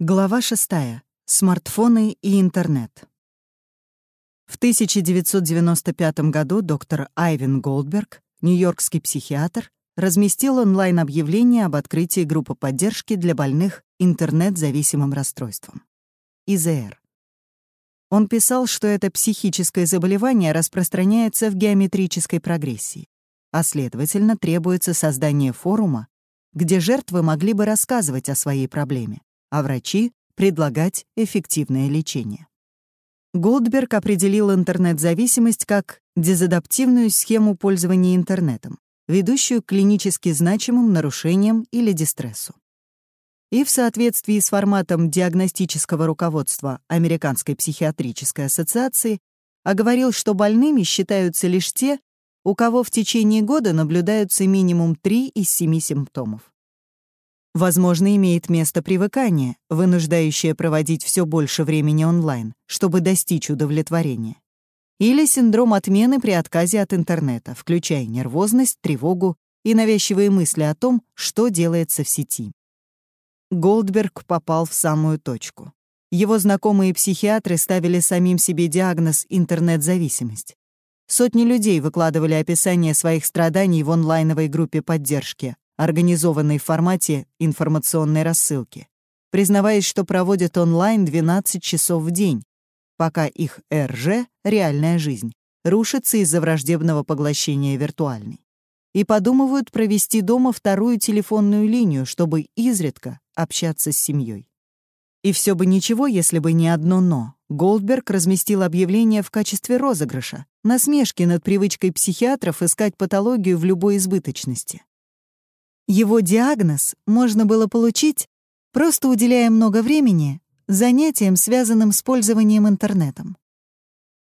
Глава 6. Смартфоны и интернет. В 1995 году доктор Айвен Голдберг, нью-йоркский психиатр, разместил онлайн-объявление об открытии группы поддержки для больных интернет-зависимым расстройством — ИЗР. Он писал, что это психическое заболевание распространяется в геометрической прогрессии, а следовательно, требуется создание форума, где жертвы могли бы рассказывать о своей проблеме а врачи — предлагать эффективное лечение. Голдберг определил интернет-зависимость как дезадаптивную схему пользования интернетом, ведущую к клинически значимым нарушениям или дистрессу. И в соответствии с форматом диагностического руководства Американской психиатрической ассоциации оговорил, что больными считаются лишь те, у кого в течение года наблюдаются минимум 3 из 7 симптомов. Возможно, имеет место привыкание, вынуждающее проводить все больше времени онлайн, чтобы достичь удовлетворения. Или синдром отмены при отказе от интернета, включая нервозность, тревогу и навязчивые мысли о том, что делается в сети. Голдберг попал в самую точку. Его знакомые психиатры ставили самим себе диагноз «интернет-зависимость». Сотни людей выкладывали описание своих страданий в онлайновой группе поддержки, организованной в формате информационной рассылки, признаваясь, что проводят онлайн 12 часов в день, пока их РЖ, реальная жизнь, рушится из-за враждебного поглощения виртуальной. И подумывают провести дома вторую телефонную линию, чтобы изредка общаться с семьей. И все бы ничего, если бы не одно «но». Голдберг разместил объявление в качестве розыгрыша, насмешки над привычкой психиатров искать патологию в любой избыточности. Его диагноз можно было получить, просто уделяя много времени занятиям, связанным с пользованием интернетом.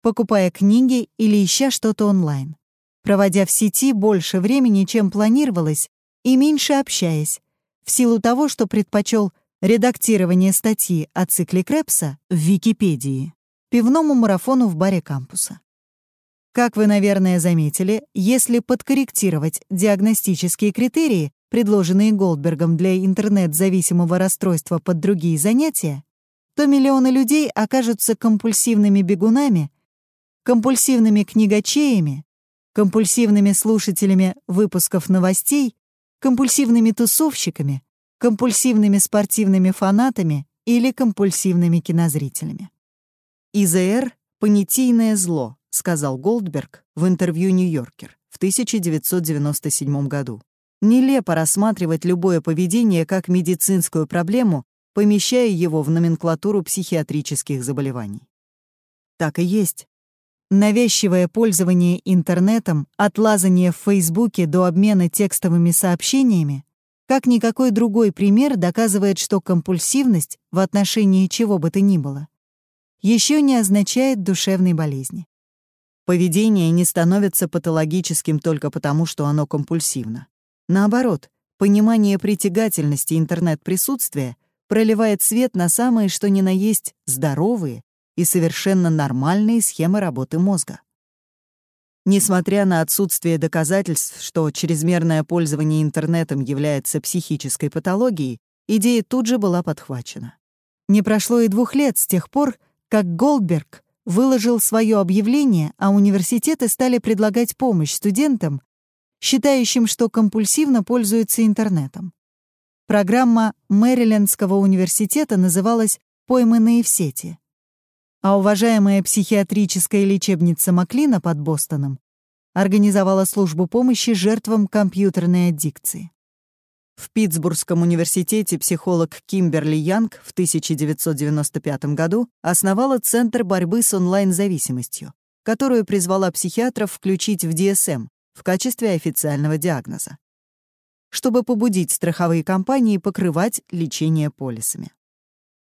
Покупая книги или ища что-то онлайн. Проводя в сети больше времени, чем планировалось, и меньше общаясь, в силу того, что предпочел редактирование статьи о цикле Крепса в Википедии, пивному марафону в баре кампуса. Как вы, наверное, заметили, если подкорректировать диагностические критерии, предложенные Голдбергом для интернет-зависимого расстройства под другие занятия, то миллионы людей окажутся компульсивными бегунами, компульсивными книгачеями, компульсивными слушателями выпусков новостей, компульсивными тусовщиками, компульсивными спортивными фанатами или компульсивными кинозрителями. ИЗР — понятийное зло, сказал Голдберг в интервью «Нью-Йоркер» в 1997 году. Нелепо рассматривать любое поведение как медицинскую проблему, помещая его в номенклатуру психиатрических заболеваний. Так и есть. Навязчивое пользование интернетом, от лазания в Фейсбуке до обмена текстовыми сообщениями, как никакой другой пример доказывает, что компульсивность в отношении чего бы то ни было, еще не означает душевной болезни. Поведение не становится патологическим только потому, что оно компульсивно. Наоборот, понимание притягательности интернет-присутствия проливает свет на самые что ни на есть здоровые и совершенно нормальные схемы работы мозга. Несмотря на отсутствие доказательств, что чрезмерное пользование интернетом является психической патологией, идея тут же была подхвачена. Не прошло и двух лет с тех пор, как Голдберг выложил свое объявление, а университеты стали предлагать помощь студентам, считающим, что компульсивно пользуются интернетом. Программа Мэрилендского университета называлась «Пойманные в сети». А уважаемая психиатрическая лечебница Маклина под Бостоном организовала службу помощи жертвам компьютерной аддикции. В Питтсбургском университете психолог Кимберли Янг в 1995 году основала Центр борьбы с онлайн-зависимостью, которую призвала психиатров включить в DSM в качестве официального диагноза, чтобы побудить страховые компании покрывать лечение полисами.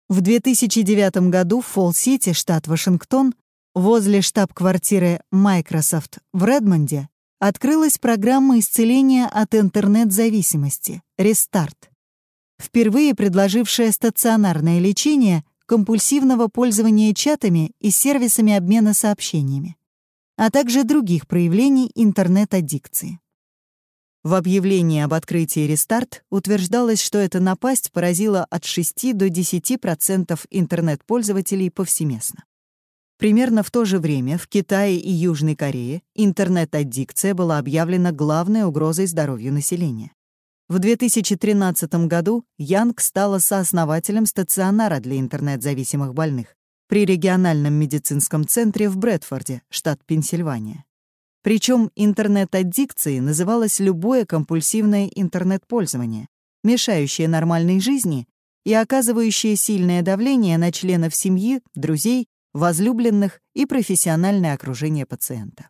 В 2009 году в Фолл-Сити, штат Вашингтон, возле штаб-квартиры Microsoft в Редмонде, открылась программа исцеления от интернет-зависимости «Рестарт», впервые предложившая стационарное лечение компульсивного пользования чатами и сервисами обмена сообщениями а также других проявлений интернет-аддикции. В объявлении об открытии «Рестарт» утверждалось, что эта напасть поразила от 6 до 10% интернет-пользователей повсеместно. Примерно в то же время в Китае и Южной Корее интернет-аддикция была объявлена главной угрозой здоровью населения. В 2013 году Янг стала сооснователем стационара для интернет-зависимых больных при региональном медицинском центре в Брэдфорде, штат Пенсильвания. Причем интернет-аддикцией называлось любое компульсивное интернет-пользование, мешающее нормальной жизни и оказывающее сильное давление на членов семьи, друзей, возлюбленных и профессиональное окружение пациента.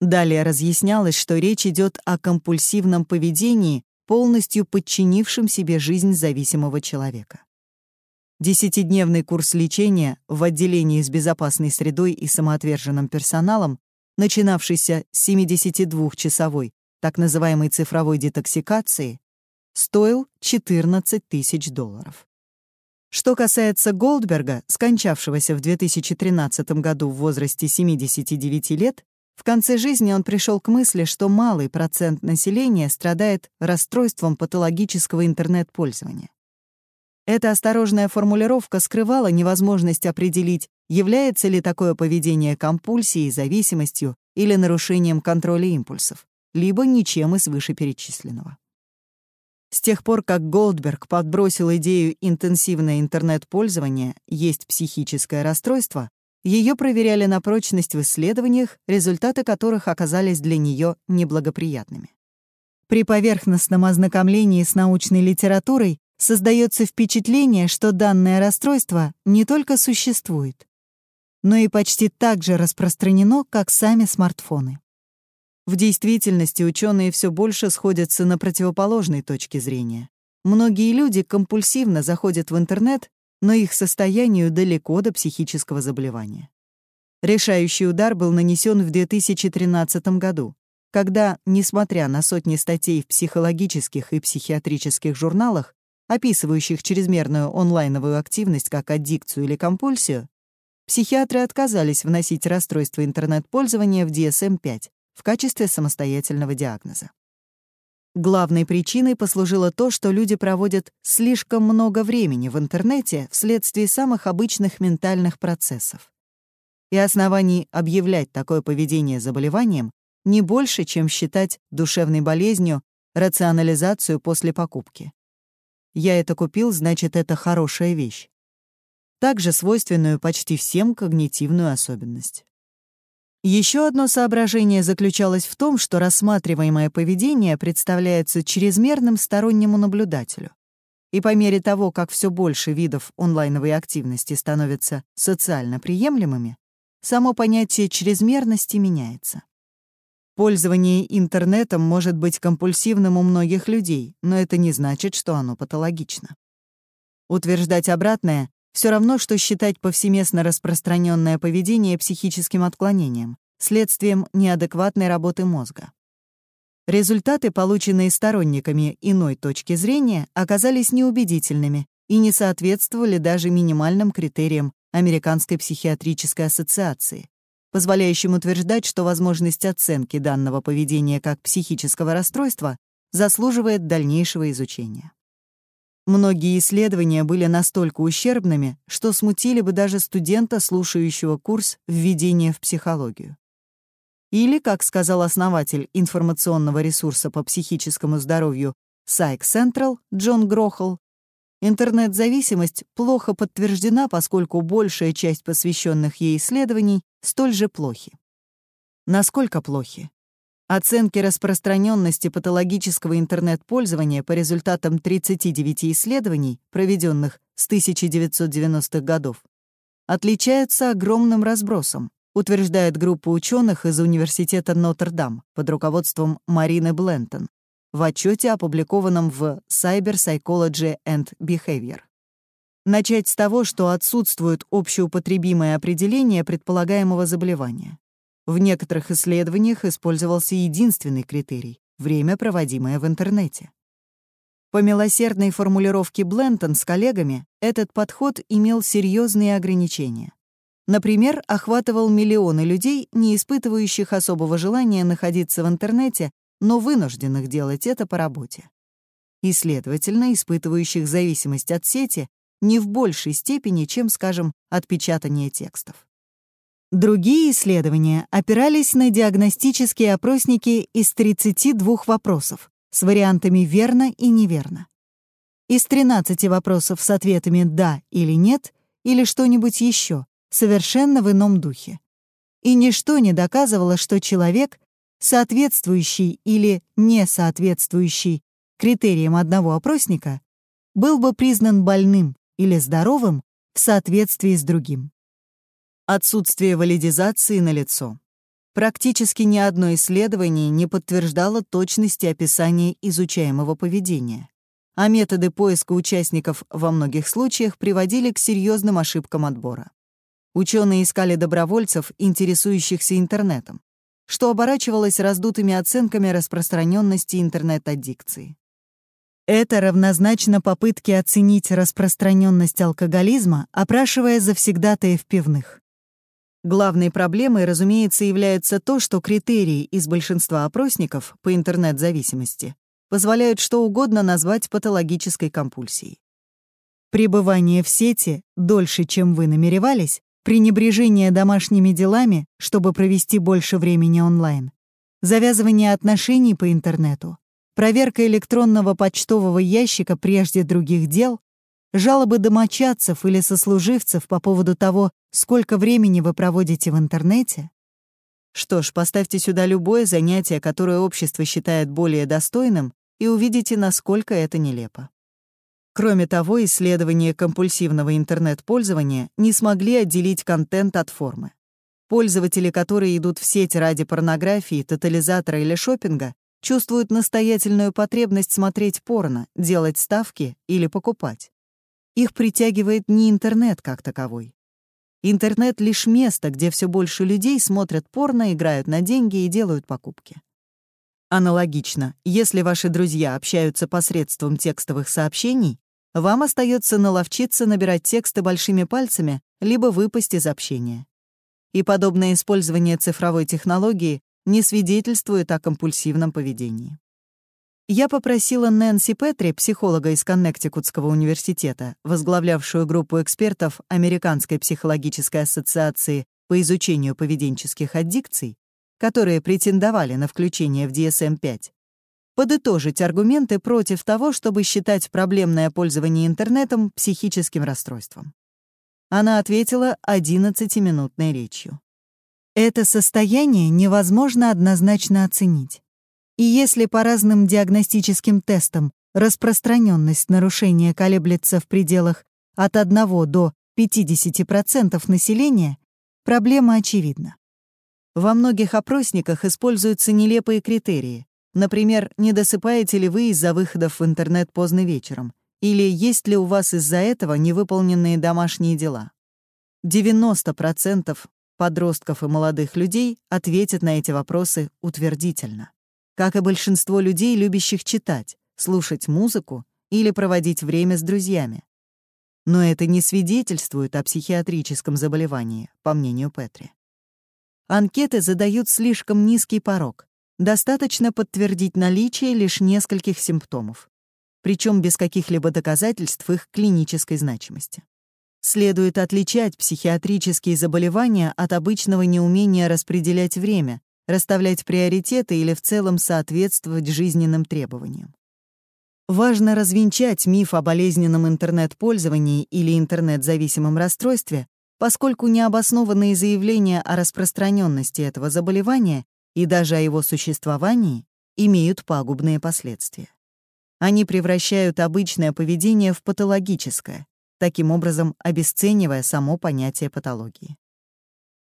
Далее разъяснялось, что речь идет о компульсивном поведении, полностью подчинившем себе жизнь зависимого человека. Десятидневный курс лечения в отделении с безопасной средой и самоотверженным персоналом начинавшийся с 72-часовой так называемой цифровой детоксикации, стоил 14 тысяч долларов. Что касается Голдберга, скончавшегося в 2013 году в возрасте 79 лет, в конце жизни он пришел к мысли, что малый процент населения страдает расстройством патологического интернет-пользования. Эта осторожная формулировка скрывала невозможность определить, является ли такое поведение компульсией, зависимостью или нарушением контроля импульсов, либо ничем из вышеперечисленного. С тех пор, как Голдберг подбросил идею интенсивное интернет-пользование есть психическое расстройство, ее проверяли на прочность в исследованиях, результаты которых оказались для нее неблагоприятными. При поверхностном ознакомлении с научной литературой создается впечатление, что данное расстройство не только существует, но и почти так же распространено, как сами смартфоны. В действительности ученые все больше сходятся на противоположной точке зрения. Многие люди компульсивно заходят в интернет, но их состоянию далеко до психического заболевания. Решающий удар был нанесен в 2013 году, когда, несмотря на сотни статей в психологических и психиатрических журналах, описывающих чрезмерную онлайновую активность как аддикцию или компульсию, психиатры отказались вносить расстройство интернет-пользования в DSM-5 в качестве самостоятельного диагноза. Главной причиной послужило то, что люди проводят слишком много времени в интернете вследствие самых обычных ментальных процессов. И оснований объявлять такое поведение заболеванием не больше, чем считать душевной болезнью рационализацию после покупки. Я это купил, значит, это хорошая вещь. Также свойственную почти всем когнитивную особенность. Еще одно соображение заключалось в том, что рассматриваемое поведение представляется чрезмерным стороннему наблюдателю. И по мере того, как все больше видов онлайновой активности становятся социально приемлемыми, само понятие чрезмерности меняется. Пользование интернетом может быть компульсивным у многих людей, но это не значит, что оно патологично. Утверждать обратное все равно, что считать повсеместно распространенное поведение психическим отклонением, следствием неадекватной работы мозга. Результаты, полученные сторонниками иной точки зрения, оказались неубедительными и не соответствовали даже минимальным критериям Американской психиатрической ассоциации, позволяющим утверждать, что возможность оценки данного поведения как психического расстройства заслуживает дальнейшего изучения. Многие исследования были настолько ущербными, что смутили бы даже студента, слушающего курс «Введение в психологию». Или, как сказал основатель информационного ресурса по психическому здоровью Psych Central Джон Грохол, Интернет-зависимость плохо подтверждена, поскольку большая часть посвященных ей исследований столь же плохи. Насколько плохи? Оценки распространенности патологического интернет-пользования по результатам 39 исследований, проведенных с 1990-х годов, отличаются огромным разбросом, утверждает группа ученых из Университета Нотр-Дам под руководством Марины Блентон в отчете, опубликованном в Cyber Psychology and Behavior. Начать с того, что отсутствует общеупотребимое определение предполагаемого заболевания. В некоторых исследованиях использовался единственный критерий — время, проводимое в интернете. По милосердной формулировке Блентон с коллегами, этот подход имел серьезные ограничения. Например, охватывал миллионы людей, не испытывающих особого желания находиться в интернете но вынужденных делать это по работе. И, следовательно, испытывающих зависимость от сети не в большей степени, чем, скажем, от печатания текстов. Другие исследования опирались на диагностические опросники из 32 вопросов с вариантами «верно» и «неверно». Из 13 вопросов с ответами «да» или «нет» или что-нибудь еще, совершенно в ином духе. И ничто не доказывало, что человек, соответствующий или не соответствующий критериям одного опросника, был бы признан больным или здоровым в соответствии с другим. Отсутствие валидизации налицо. Практически ни одно исследование не подтверждало точности описания изучаемого поведения, а методы поиска участников во многих случаях приводили к серьезным ошибкам отбора. Ученые искали добровольцев, интересующихся интернетом, что оборачивалось раздутыми оценками распространенности интернет-аддикции. Это равнозначно попытке оценить распространенность алкоголизма, опрашивая завсегдатаев пивных. Главной проблемой, разумеется, является то, что критерии из большинства опросников по интернет-зависимости позволяют что угодно назвать патологической компульсией. Пребывание в сети дольше, чем вы намеревались, пренебрежение домашними делами, чтобы провести больше времени онлайн, завязывание отношений по интернету, проверка электронного почтового ящика прежде других дел, жалобы домочадцев или сослуживцев по поводу того, сколько времени вы проводите в интернете? Что ж, поставьте сюда любое занятие, которое общество считает более достойным, и увидите, насколько это нелепо. Кроме того, исследования компульсивного интернет-пользования не смогли отделить контент от формы. Пользователи, которые идут в сеть ради порнографии, тотализатора или шопинга, чувствуют настоятельную потребность смотреть порно, делать ставки или покупать. Их притягивает не интернет как таковой. Интернет — лишь место, где все больше людей смотрят порно, играют на деньги и делают покупки. Аналогично, если ваши друзья общаются посредством текстовых сообщений, вам остается наловчиться набирать тексты большими пальцами, либо выпасть из общения. И подобное использование цифровой технологии не свидетельствует о компульсивном поведении. Я попросила Нэнси Петри, психолога из Коннектикутского университета, возглавлявшую группу экспертов Американской психологической ассоциации по изучению поведенческих аддикций, которые претендовали на включение в DSM-5, подытожить аргументы против того, чтобы считать проблемное пользование интернетом психическим расстройством. Она ответила 11-минутной речью. Это состояние невозможно однозначно оценить. И если по разным диагностическим тестам распространенность нарушения колеблется в пределах от 1 до 50% населения, проблема очевидна. Во многих опросниках используются нелепые критерии. Например, не досыпаете ли вы из-за выходов в интернет поздно вечером? Или есть ли у вас из-за этого невыполненные домашние дела? 90% подростков и молодых людей ответят на эти вопросы утвердительно как и большинство людей, любящих читать, слушать музыку или проводить время с друзьями. Но это не свидетельствует о психиатрическом заболевании, по мнению Петри. Анкеты задают слишком низкий порог. Достаточно подтвердить наличие лишь нескольких симптомов, причем без каких-либо доказательств их клинической значимости. Следует отличать психиатрические заболевания от обычного неумения распределять время, расставлять приоритеты или в целом соответствовать жизненным требованиям. Важно развенчать миф о болезненном интернет-пользовании или интернет-зависимом расстройстве, поскольку необоснованные заявления о распространенности этого заболевания и даже о его существовании имеют пагубные последствия. Они превращают обычное поведение в патологическое, таким образом обесценивая само понятие патологии.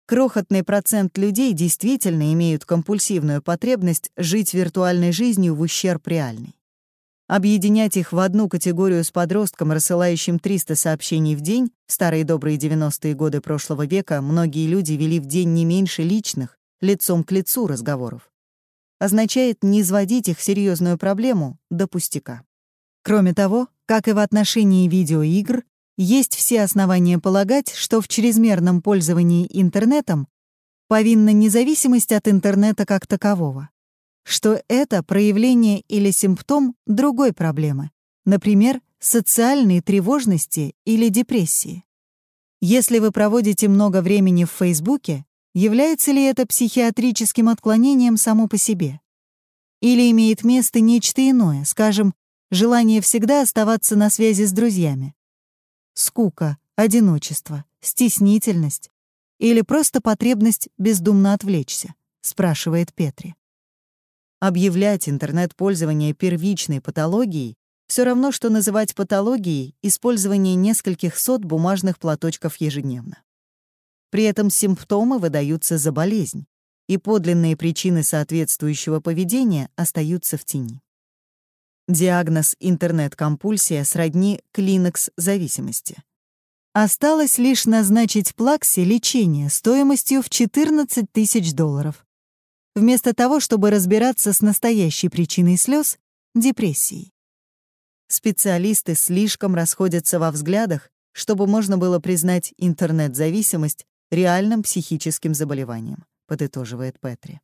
Крохотный процент людей действительно имеют компульсивную потребность жить виртуальной жизнью в ущерб реальной. Объединять их в одну категорию с подростком, рассылающим 300 сообщений в день, в старые добрые 90-е годы прошлого века многие люди вели в день не меньше личных, лицом к лицу разговоров, означает не изводить их серьезную проблему до пустяка. Кроме того, как и в отношении видеоигр, есть все основания полагать, что в чрезмерном пользовании интернетом повинна независимость от интернета как такового. что это проявление или симптом другой проблемы, например, социальной тревожности или депрессии. Если вы проводите много времени в Фейсбуке, является ли это психиатрическим отклонением само по себе? Или имеет место нечто иное, скажем, желание всегда оставаться на связи с друзьями? Скука, одиночество, стеснительность или просто потребность бездумно отвлечься, спрашивает Петри. Объявлять интернет-пользование первичной патологией все равно, что называть патологией использование нескольких сот бумажных платочков ежедневно. При этом симптомы выдаются за болезнь, и подлинные причины соответствующего поведения остаются в тени. Диагноз интернет-компульсия сродни клинекс-зависимости. Осталось лишь назначить Плаксе лечение стоимостью в 14 тысяч долларов, вместо того, чтобы разбираться с настоящей причиной слез — депрессией. Специалисты слишком расходятся во взглядах, чтобы можно было признать интернет-зависимость реальным психическим заболеванием, подытоживает Петри.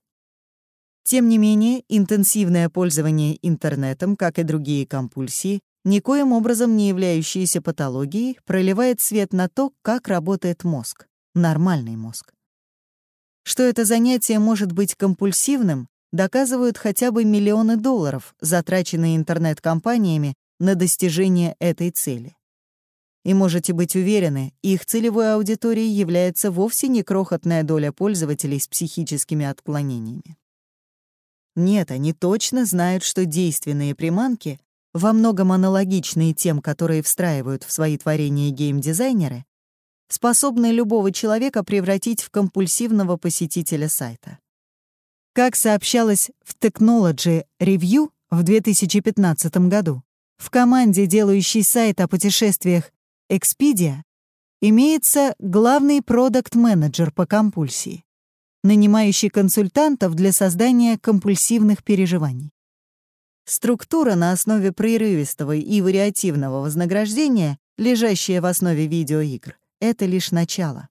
Тем не менее, интенсивное пользование интернетом, как и другие компульсии, никоим образом не являющиеся патологией, проливает свет на то, как работает мозг, нормальный мозг. Что это занятие может быть компульсивным, доказывают хотя бы миллионы долларов, затраченные интернет-компаниями на достижение этой цели. И можете быть уверены, их целевой аудиторией является вовсе не крохотная доля пользователей с психическими отклонениями. Нет, они точно знают, что действенные приманки, во многом аналогичные тем, которые встраивают в свои творения геймдизайнеры, способны любого человека превратить в компульсивного посетителя сайта. Как сообщалось в Technology Review в 2015 году, в команде, делающей сайт о путешествиях Expedia, имеется главный продакт-менеджер по компульсии, нанимающий консультантов для создания компульсивных переживаний. Структура на основе прерывистого и вариативного вознаграждения, лежащая в основе видеоигр, это лишь начало.